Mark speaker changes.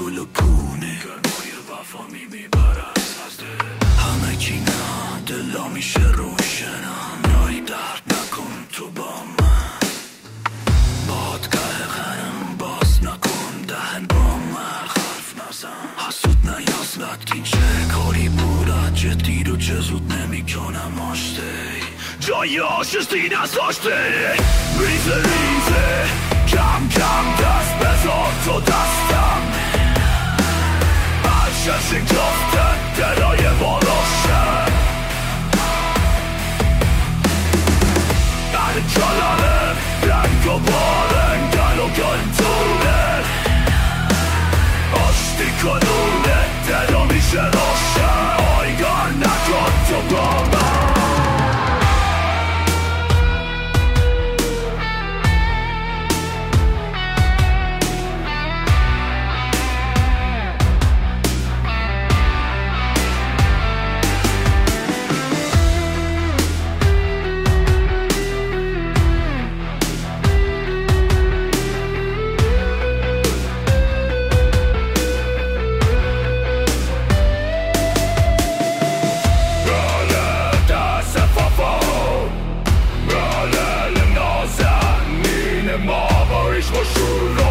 Speaker 1: کل و پونه گرمای وفا می می‌برن از دل همه کی نه دلا میشه روشنم نایی درد نکن تو با من باد که غرم باز نکن دهن با من حرف نزن حسود نیازد که چه کاری بودد جدی رو چه زود نمی‌کنم آشته جای آشستی نزاشته ریزه ریزه کم کم دست torn to dust I shall sink Lord.